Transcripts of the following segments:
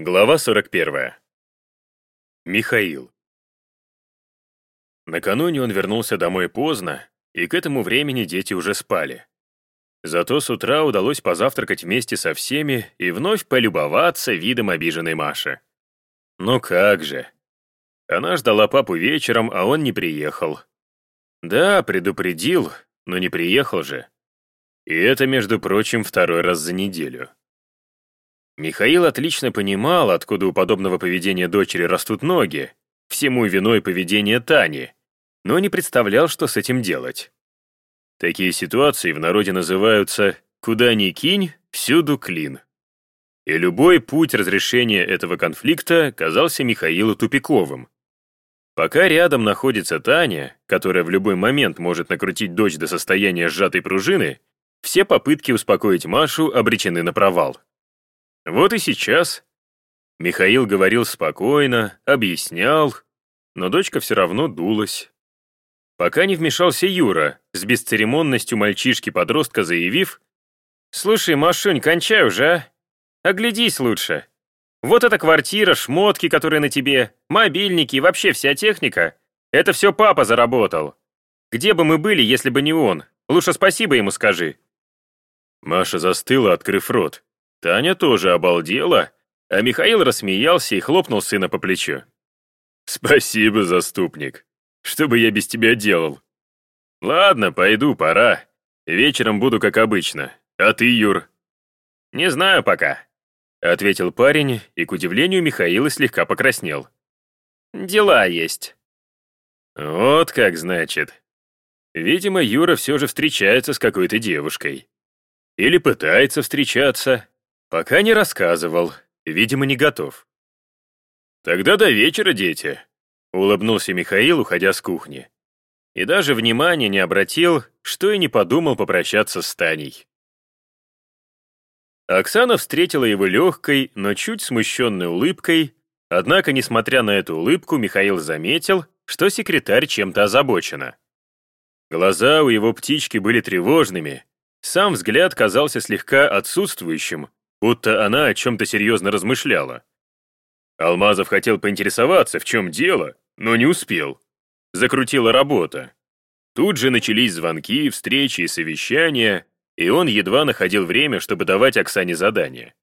Глава 41. Михаил. Накануне он вернулся домой поздно, и к этому времени дети уже спали. Зато с утра удалось позавтракать вместе со всеми и вновь полюбоваться видом обиженной Маши. Ну как же. Она ждала папу вечером, а он не приехал. Да, предупредил, но не приехал же. И это, между прочим, второй раз за неделю. Михаил отлично понимал, откуда у подобного поведения дочери растут ноги, всему виной поведение Тани, но не представлял, что с этим делать. Такие ситуации в народе называются «куда ни кинь, всюду клин». И любой путь разрешения этого конфликта казался Михаилу тупиковым. Пока рядом находится Таня, которая в любой момент может накрутить дочь до состояния сжатой пружины, все попытки успокоить Машу обречены на провал. Вот и сейчас. Михаил говорил спокойно, объяснял, но дочка все равно дулась. Пока не вмешался Юра, с бесцеремонностью мальчишки-подростка заявив, «Слушай, Машунь, кончай уже, а? Оглядись лучше. Вот эта квартира, шмотки, которые на тебе, мобильники и вообще вся техника. Это все папа заработал. Где бы мы были, если бы не он? Лучше спасибо ему скажи». Маша застыла, открыв рот. Таня тоже обалдела, а Михаил рассмеялся и хлопнул сына по плечу. «Спасибо, заступник. Что бы я без тебя делал?» «Ладно, пойду, пора. Вечером буду как обычно. А ты, Юр?» «Не знаю пока», — ответил парень, и, к удивлению, Михаил слегка покраснел. «Дела есть». «Вот как значит. Видимо, Юра все же встречается с какой-то девушкой. Или пытается встречаться, Пока не рассказывал, видимо, не готов. «Тогда до вечера, дети», — улыбнулся Михаил, уходя с кухни. И даже внимания не обратил, что и не подумал попрощаться с Таней. Оксана встретила его легкой, но чуть смущенной улыбкой, однако, несмотря на эту улыбку, Михаил заметил, что секретарь чем-то озабочена. Глаза у его птички были тревожными, сам взгляд казался слегка отсутствующим, будто она о чем-то серьезно размышляла. Алмазов хотел поинтересоваться, в чем дело, но не успел. Закрутила работа. Тут же начались звонки, встречи и совещания, и он едва находил время, чтобы давать Оксане задания.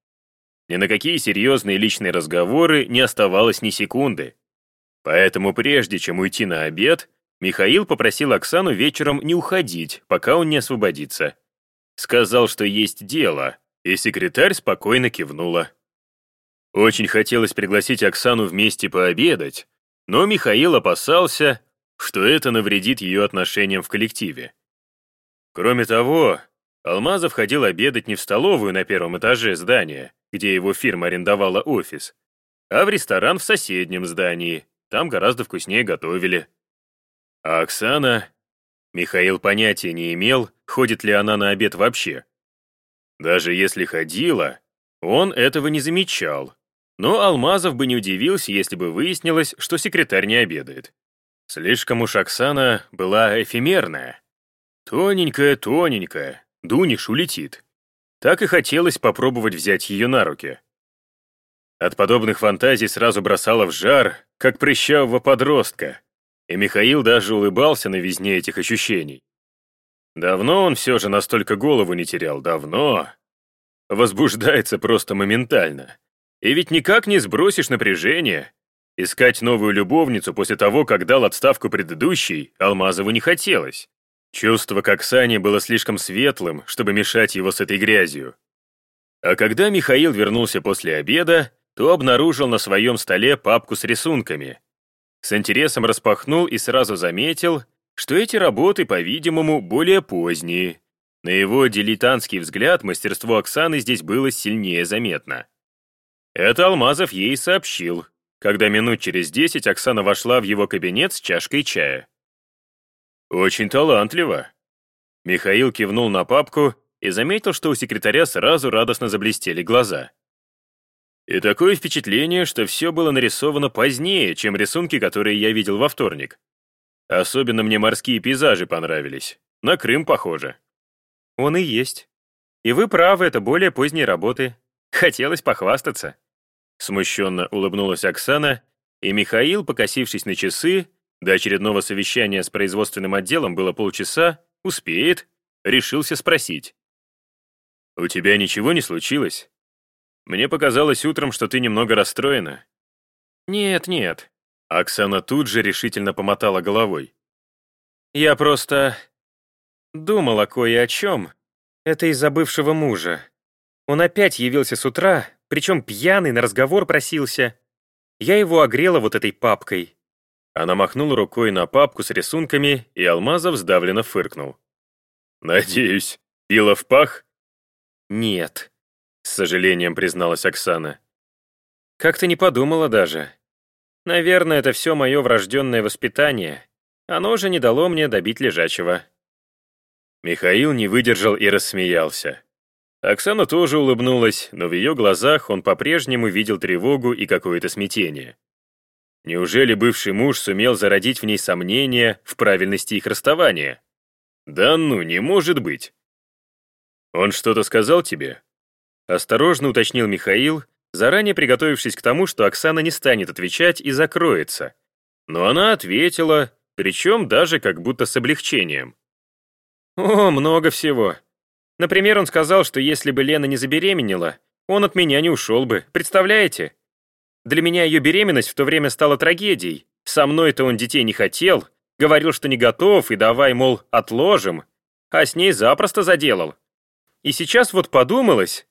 Ни на какие серьезные личные разговоры не оставалось ни секунды. Поэтому прежде чем уйти на обед, Михаил попросил Оксану вечером не уходить, пока он не освободится. Сказал, что есть дело, и секретарь спокойно кивнула. Очень хотелось пригласить Оксану вместе пообедать, но Михаил опасался, что это навредит ее отношениям в коллективе. Кроме того, Алмазов ходил обедать не в столовую на первом этаже здания, где его фирма арендовала офис, а в ресторан в соседнем здании, там гораздо вкуснее готовили. А Оксана... Михаил понятия не имел, ходит ли она на обед вообще. Даже если ходила, он этого не замечал. Но Алмазов бы не удивился, если бы выяснилось, что секретарь не обедает. Слишком уж Оксана была эфемерная. Тоненькая-тоненькая, дунешь, улетит. Так и хотелось попробовать взять ее на руки. От подобных фантазий сразу бросало в жар, как прыщавого подростка, и Михаил даже улыбался на визне этих ощущений. Давно он все же настолько голову не терял, давно. Возбуждается просто моментально. И ведь никак не сбросишь напряжение. Искать новую любовницу после того, как дал отставку предыдущей, Алмазову не хотелось. Чувство к Оксане было слишком светлым, чтобы мешать его с этой грязью. А когда Михаил вернулся после обеда, то обнаружил на своем столе папку с рисунками. С интересом распахнул и сразу заметил, что эти работы, по-видимому, более поздние. На его дилетантский взгляд мастерство Оксаны здесь было сильнее заметно. Это Алмазов ей сообщил, когда минут через десять Оксана вошла в его кабинет с чашкой чая. «Очень талантливо». Михаил кивнул на папку и заметил, что у секретаря сразу радостно заблестели глаза. И такое впечатление, что все было нарисовано позднее, чем рисунки, которые я видел во вторник. Особенно мне морские пейзажи понравились. На Крым похоже. Он и есть. И вы правы, это более поздние работы. Хотелось похвастаться. Смущенно улыбнулась Оксана, и Михаил, покосившись на часы, до очередного совещания с производственным отделом было полчаса, успеет, решился спросить. «У тебя ничего не случилось? Мне показалось утром, что ты немного расстроена». «Нет, нет». Оксана тут же решительно помотала головой. «Я просто думала кое о чем. Это из-за бывшего мужа. Он опять явился с утра, причем пьяный, на разговор просился. Я его огрела вот этой папкой». Она махнула рукой на папку с рисунками, и Алмазов сдавленно фыркнул. «Надеюсь, пила в пах?» «Нет», — с сожалением призналась Оксана. «Как-то не подумала даже. Наверное, это все мое врожденное воспитание. Оно же не дало мне добить лежачего». Михаил не выдержал и рассмеялся. Оксана тоже улыбнулась, но в ее глазах он по-прежнему видел тревогу и какое-то смятение. Неужели бывший муж сумел зародить в ней сомнения в правильности их расставания? Да ну, не может быть. Он что-то сказал тебе? Осторожно уточнил Михаил, заранее приготовившись к тому, что Оксана не станет отвечать и закроется. Но она ответила, причем даже как будто с облегчением. «О, много всего. Например, он сказал, что если бы Лена не забеременела, он от меня не ушел бы, представляете? Для меня ее беременность в то время стала трагедией. Со мной-то он детей не хотел, говорил, что не готов, и давай, мол, отложим, а с ней запросто заделал. И сейчас вот подумалось,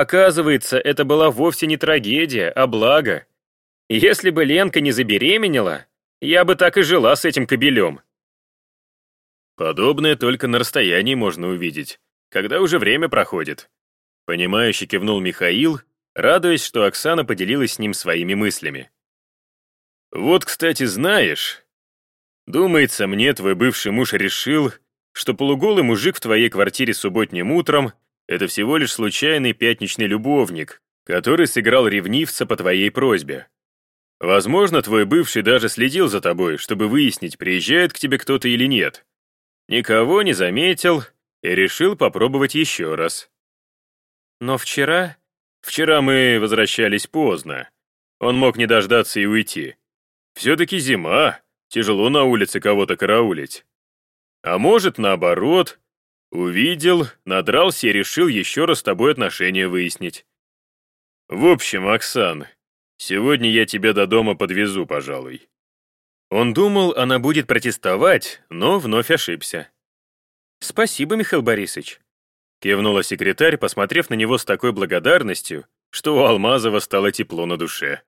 оказывается, это была вовсе не трагедия, а благо. Если бы Ленка не забеременела, я бы так и жила с этим кобелем. Подобное только на расстоянии можно увидеть, когда уже время проходит. Понимающе кивнул Михаил, радуясь, что Оксана поделилась с ним своими мыслями. «Вот, кстати, знаешь, думается мне, твой бывший муж решил, что полуголый мужик в твоей квартире субботним утром — это всего лишь случайный пятничный любовник, который сыграл ревнивца по твоей просьбе. Возможно, твой бывший даже следил за тобой, чтобы выяснить, приезжает к тебе кто-то или нет. Никого не заметил и решил попробовать еще раз. Но вчера... Вчера мы возвращались поздно. Он мог не дождаться и уйти. Все-таки зима, тяжело на улице кого-то караулить. А может, наоборот, увидел, надрался и решил еще раз с тобой отношения выяснить. В общем, Оксан, сегодня я тебя до дома подвезу, пожалуй. Он думал, она будет протестовать, но вновь ошибся. «Спасибо, Михаил Борисович», — кивнула секретарь, посмотрев на него с такой благодарностью, что у Алмазова стало тепло на душе.